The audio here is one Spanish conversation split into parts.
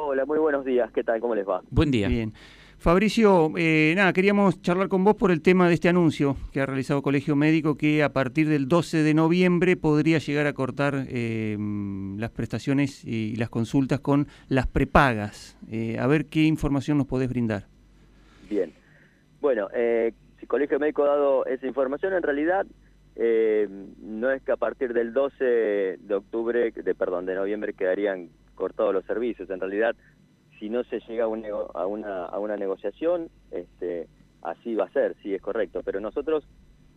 Hola, muy buenos días. ¿Qué tal? ¿Cómo les va? Buen día. Bien. Fabricio, eh, nada, queríamos charlar con vos por el tema de este anuncio que ha realizado Colegio Médico que a partir del 12 de noviembre podría llegar a cortar eh, las prestaciones y las consultas con las prepagas. Eh, a ver qué información nos podés brindar. Bien. Bueno, eh, si Colegio Médico ha dado esa información, en realidad no es que a partir del 12 de octubre, de perdón, de noviembre quedarían cortados los servicios. En realidad si no se llega a, una, a una negociación, este, así va a ser, sí es correcto, pero nosotros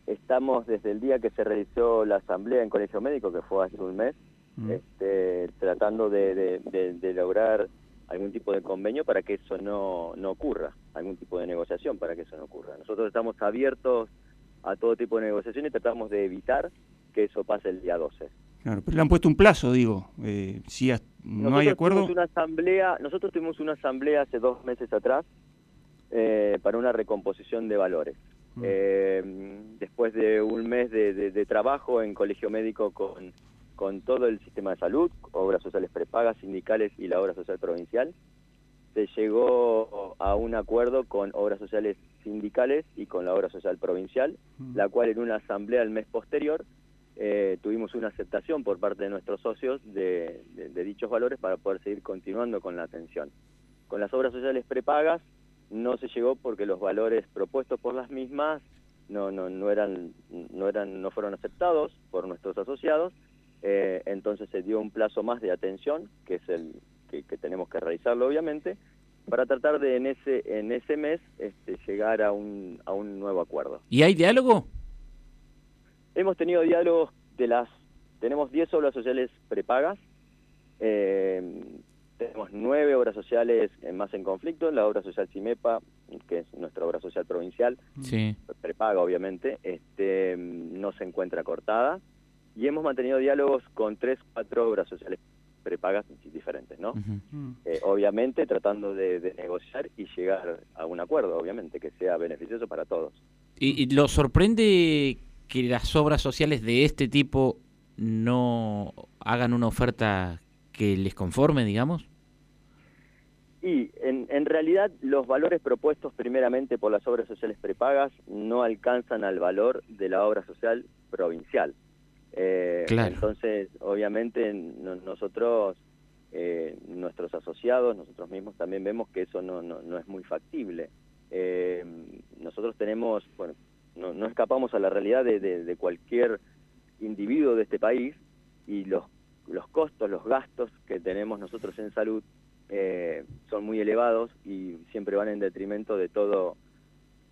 estamos desde el día que se realizó la asamblea en Colegio Médico, que fue hace un mes, mm. este, tratando de, lograr algún tipo de convenio para que eso no, no ocurra, algún tipo de negociación para que eso no ocurra. Nosotros estamos abiertos a todo tipo de negociación y tratamos de evitar que eso pase el día 12. Claro, pero le han puesto un plazo, digo, eh, si no hay acuerdo. Una asamblea, nosotros tuvimos una asamblea hace dos meses atrás eh, para una recomposición de valores. Mm. Eh, después de un mes de, trabajo en colegio médico con, con todo el sistema de salud, obras sociales prepagas, sindicales y la obra social provincial, se llegó a un acuerdo con obras sociales sindicales y con la obra social provincial, mm. la cual en una asamblea el mes posterior eh, tuvimos una aceptación por parte de nuestros socios de, dichos valores para poder seguir continuando con la atención. Con las obras sociales prepagas no se llegó porque los valores propuestos por las mismas no, no, no, eran, no, eran, no fueron aceptados por nuestros asociados, eh, entonces se dio un plazo más de atención, que es el que, tenemos que realizarlo obviamente, para tratar de en ese, en ese mes este, llegar a un, a un nuevo acuerdo. ¿Y hay diálogo? Hemos tenido diálogos de las... Tenemos 10 obras sociales prepagas, eh, tenemos 9 obras sociales más en conflicto, la obra social CIMEPA, que es nuestra obra social provincial, prepaga obviamente, este, no se encuentra cortada, y hemos mantenido diálogos con 3, 4 obras sociales prepagas diferentes, ¿no? Eh, obviamente tratando de, negociar y llegar a un acuerdo, obviamente, que sea beneficioso para todos. ¿Y, y lo sorprende que las obras sociales de este tipo no hagan una oferta que les conforme, digamos? Y en, en, realidad los valores propuestos primeramente por las obras sociales prepagas no alcanzan al valor de la obra social provincial. Eh, entonces, obviamente nosotros, eh, nuestros asociados, nosotros mismos también vemos que eso no, no, no es muy factible. Eh, nosotros tenemos, bueno, no, no escapamos a la realidad de, de, cualquier individuo de este país y los, los costos, los gastos que tenemos nosotros en salud eh, son muy elevados y siempre van en detrimento de todo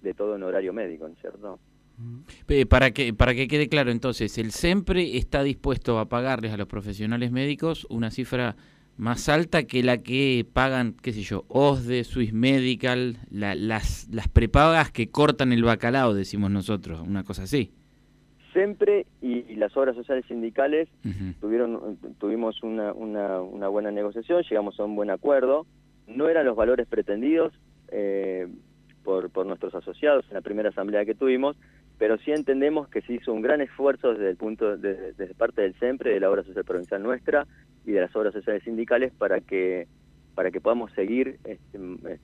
de todo un horario médico, ¿no es cierto? Para que, para que quede claro entonces, el SEMPRE está dispuesto a pagarles a los profesionales médicos una cifra más alta que la que pagan, qué sé yo, OSDE, Swiss Medical, las, las prepagas que cortan el bacalao, decimos nosotros, una cosa así. Siempre, y, las obras sociales sindicales tuvieron, tuvimos una, una, una, buena negociación, llegamos a un buen acuerdo, no eran los valores pretendidos eh, por, por nuestros asociados en la primera asamblea que tuvimos, pero sí entendemos que se hizo un gran esfuerzo desde el punto de, desde parte del SEMPRE, de la obra social provincial nuestra, y de las obras sociales sindicales para que para que podamos seguir este,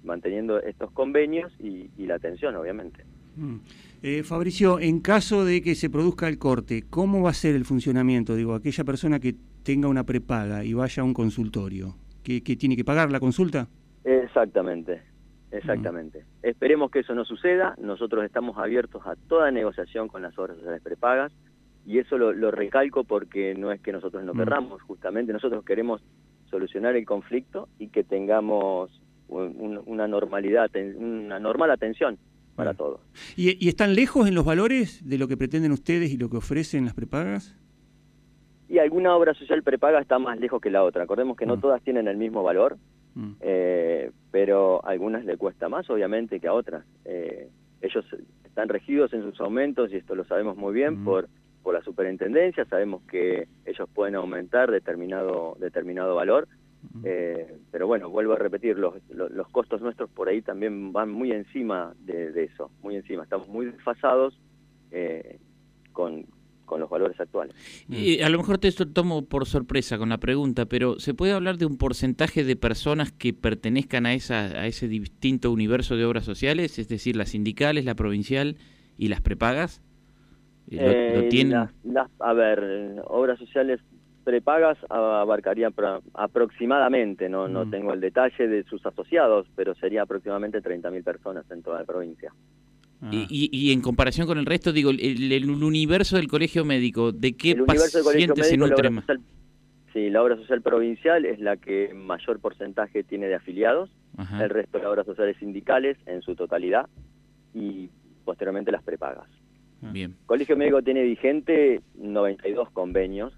manteniendo estos convenios y, la atención, obviamente. Mm. Eh, Fabricio, en caso de que se produzca el corte, ¿cómo va a ser el funcionamiento? Digo, aquella persona que tenga una prepaga y vaya a un consultorio, ¿que, tiene que pagar la consulta? Exactamente, exactamente. Mm. Esperemos que eso no suceda. Nosotros estamos abiertos a toda negociación con las obras sociales prepagas y eso lo, recalco porque no es que nosotros no mm. querramos, justamente nosotros queremos solucionar el conflicto y que tengamos una normalidad, una normal atención para mm. todos. ¿Y, están lejos en los valores de lo que pretenden ustedes y lo que ofrecen las prepagas? Y alguna obra social prepaga está más lejos que la otra. Acordemos que no mm. todas tienen el mismo valor, eh, pero a algunas le cuesta más, obviamente, que a otras. Eh, ellos están regidos en sus aumentos, y esto lo sabemos muy bien, por por la superintendencia, sabemos que ellos pueden aumentar determinado, determinado valor, eh, pero bueno, vuelvo a repetir, los, los, costos nuestros por ahí también van muy encima de, eso, muy encima, estamos muy desfasados eh, con, con los valores actuales. Y a lo mejor te tomo por sorpresa con la pregunta, pero ¿se puede hablar de un porcentaje de personas que pertenezcan a, esa, a ese distinto universo de obras sociales, es decir, las sindicales, la provincial y las prepagas? ¿Lo, tienen? a ver, obras sociales prepagas abarcarían aproximadamente, no, no tengo el detalle de sus asociados, pero sería aproximadamente 30.000 personas en toda la provincia. Ah. Y, y, en comparación con el resto, digo, el, universo del colegio médico, ¿de qué pacientes se nutre más? sí, la obra social provincial es la que mayor porcentaje tiene de afiliados, el resto de las obras sociales sindicales en su totalidad y posteriormente las prepagas. Ah. Bien. Colegio Médico tiene vigente 92 convenios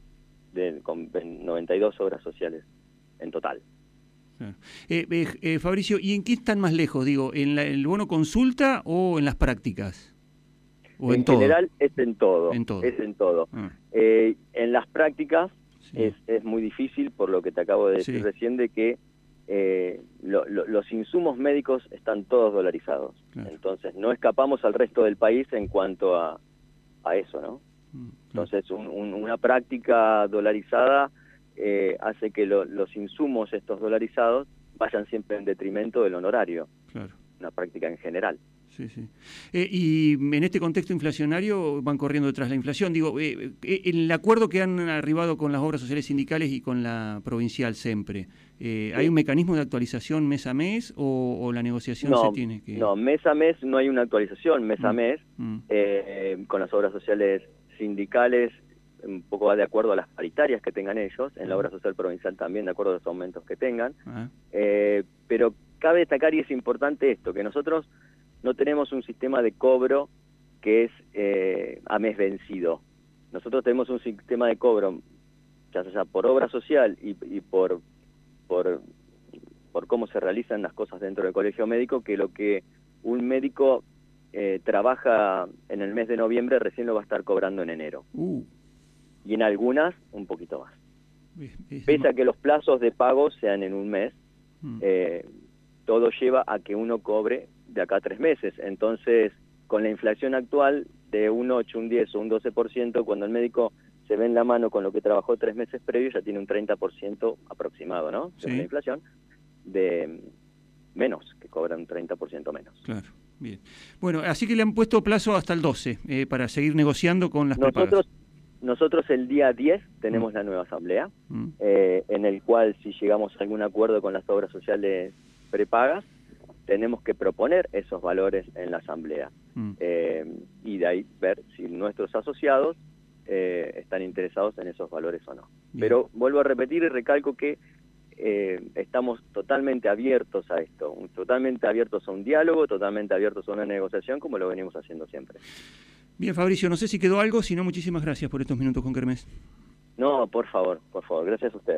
de, con 92 obras sociales en total. Eh, eh, eh, Fabricio, ¿y en qué están más lejos? Digo, ¿en el bono consulta o en las prácticas? ¿O en, general es en todo. Es en todo. Ah. en las prácticas es, es, muy difícil, por lo que te acabo de decir recién, de que los insumos médicos están todos dolarizados. Entonces, no escapamos al resto del país en cuanto a, a eso, ¿no? Mm, Entonces, una práctica dolarizada eh, hace que los insumos estos dolarizados vayan siempre en detrimento del honorario. Claro. Una práctica en general. Sí, sí. Eh, y en este contexto inflacionario van corriendo detrás de la inflación. Digo, eh, el acuerdo que han arribado con las obras sociales sindicales y con la provincial siempre, ¿hay un mecanismo de actualización mes a mes o, la negociación se tiene que...? No, mes a mes no hay una actualización, mes a mm, mes, mm. con las obras sociales sindicales un poco va de acuerdo a las paritarias que tengan ellos, en la obra social provincial también de acuerdo a los aumentos que tengan, eh, pero cabe destacar y es importante esto, que nosotros no tenemos un sistema de cobro que es eh, a mes vencido. Nosotros tenemos un sistema de cobro, ya sea por obra social y, por, por, por cómo se realizan las cosas dentro del colegio médico, que lo que un médico eh, trabaja en el mes de noviembre recién lo va a estar cobrando en enero. Uh y en algunas un poquito más. Pese a que los plazos de pago sean en un mes, mm. eh, todo lleva a que uno cobre de acá a tres meses. Entonces, con la inflación actual de un 8, un 10 o un 12%, cuando el médico se ve en la mano con lo que trabajó tres meses previos, ya tiene un 30% aproximado, ¿no? Según la inflación, de menos, que cobra un 30% menos. Claro, bien. Bueno, así que le han puesto plazo hasta el 12 eh, para seguir negociando con las Nosotros, nosotros el día 10 tenemos mm. la nueva asamblea, mm. eh, en el cual si llegamos a algún acuerdo con las obras sociales prepagas, tenemos que proponer esos valores en la asamblea mm. eh, y de ahí ver si nuestros asociados eh, están interesados en esos valores o no. Pero vuelvo a repetir y recalco que estamos totalmente abiertos a esto, totalmente abiertos a un diálogo, totalmente abiertos a una negociación como lo venimos haciendo siempre. Bien, Fabricio, no sé si quedó algo, si no, muchísimas gracias por estos minutos con Kermés. No, por favor, por favor, gracias a ustedes.